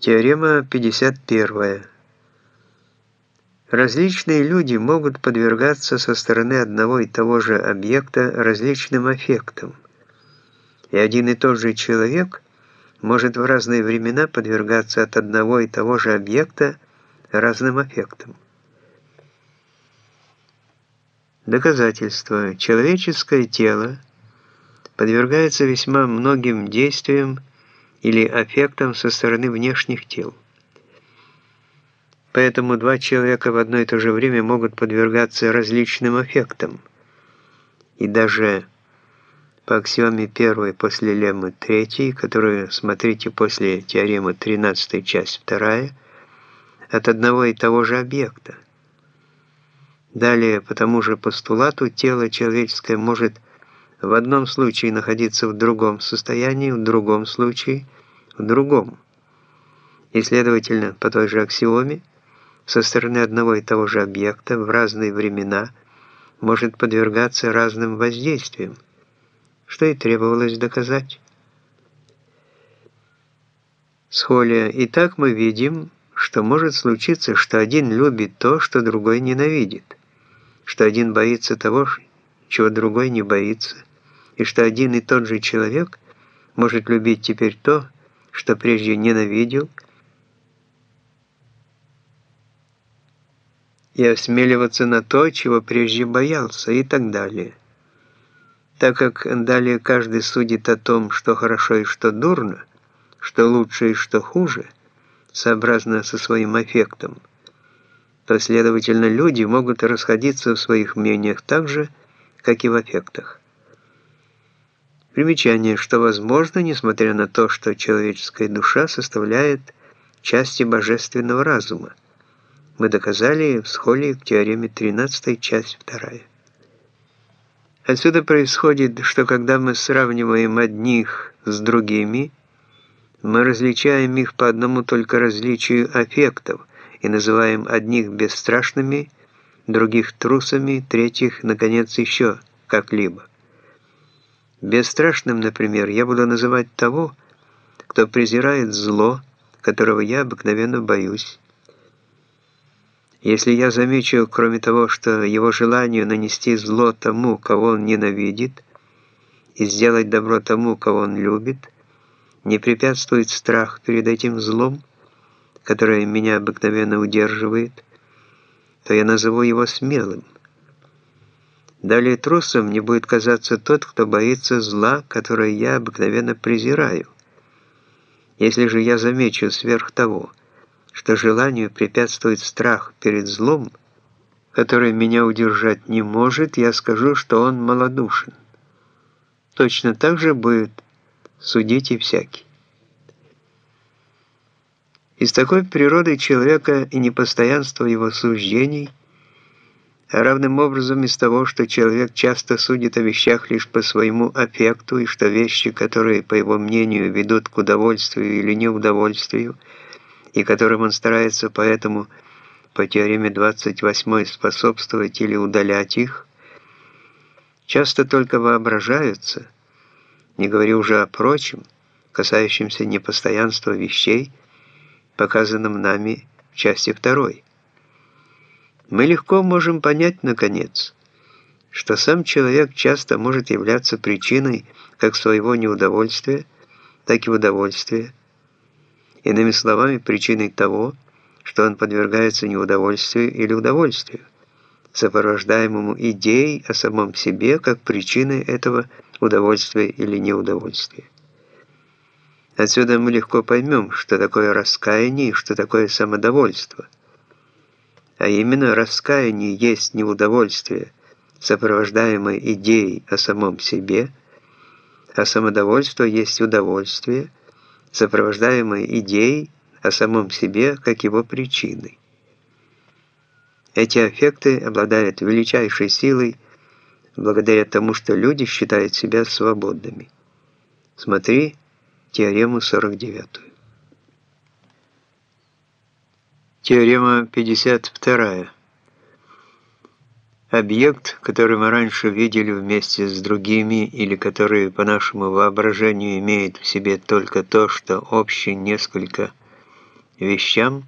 Теорема 51. Различные люди могут подвергаться со стороны одного и того же объекта различным аффектам, и один и тот же человек может в разные времена подвергаться от одного и того же объекта разным аффектам. Доказательство. Человеческое тело подвергается весьма многим действиям или аффектам со стороны внешних тел. Поэтому два человека в одно и то же время могут подвергаться различным аффектам. И даже по аксиоме первой после леммы третьей, которую смотрите после теоремы 13 часть вторая, от одного и того же объекта. Далее, по тому же постулату, тело человеческое может в одном случае находиться в другом состоянии, в другом случае в другом. И, следовательно, по той же аксиоме, со стороны одного и того же объекта в разные времена может подвергаться разным воздействиям, что и требовалось доказать. Схолия. Итак, мы видим, что может случиться, что один любит то, что другой ненавидит, что один боится того, чего другой не боится, и что один и тот же человек может любить теперь то, что прежде ненавидел, и осмеливаться на то, чего прежде боялся, и так далее. Так как далее каждый судит о том, что хорошо и что дурно, что лучше и что хуже, сообразно со своим аффектом, то, следовательно, люди могут расходиться в своих мнениях так же, как и в аффектах. Примечание, что возможно, несмотря на то, что человеческая душа составляет части божественного разума. Мы доказали в схоле к теореме 13, часть 2. Отсюда происходит, что когда мы сравниваем одних с другими, мы различаем их по одному только различию аффектов и называем одних бесстрашными, других трусами, третьих, наконец, еще как-либо. Бесстрашным, например, я буду называть того, кто презирает зло, которого я обыкновенно боюсь. Если я замечу, кроме того, что его желанию нанести зло тому, кого он ненавидит, и сделать добро тому, кого он любит, не препятствует страх перед этим злом, которое меня обыкновенно удерживает, то я назову его смелым. Далее трусом мне будет казаться тот, кто боится зла, которое я обыкновенно презираю. Если же я замечу сверх того, что желанию препятствует страх перед злом, который меня удержать не может, я скажу, что он малодушен. Точно так же будет судить и всякий. Из такой природы человека и непостоянства его суждений – равным образом из того, что человек часто судит о вещах лишь по своему аффекту, и что вещи, которые, по его мнению, ведут к удовольствию или неудовольствию, и которым он старается поэтому по теореме 28 способствовать или удалять их, часто только воображаются, не говоря уже о прочем, касающемся непостоянства вещей, показанном нами в части второй мы легко можем понять, наконец, что сам человек часто может являться причиной как своего неудовольствия, так и удовольствия, иными словами, причиной того, что он подвергается неудовольствию или удовольствию, сопровождаемому идеей о самом себе как причиной этого удовольствия или неудовольствия. Отсюда мы легко поймем, что такое раскаяние и что такое самодовольство – а именно раскаяние есть неудовольствие, сопровождаемое идеей о самом себе, а самодовольство есть удовольствие, сопровождаемое идеей о самом себе как его причиной. Эти аффекты обладают величайшей силой благодаря тому, что люди считают себя свободными. Смотри теорему 49. Теорема 52. Объект, который мы раньше видели вместе с другими, или который по нашему воображению имеет в себе только то, что общее несколько вещам,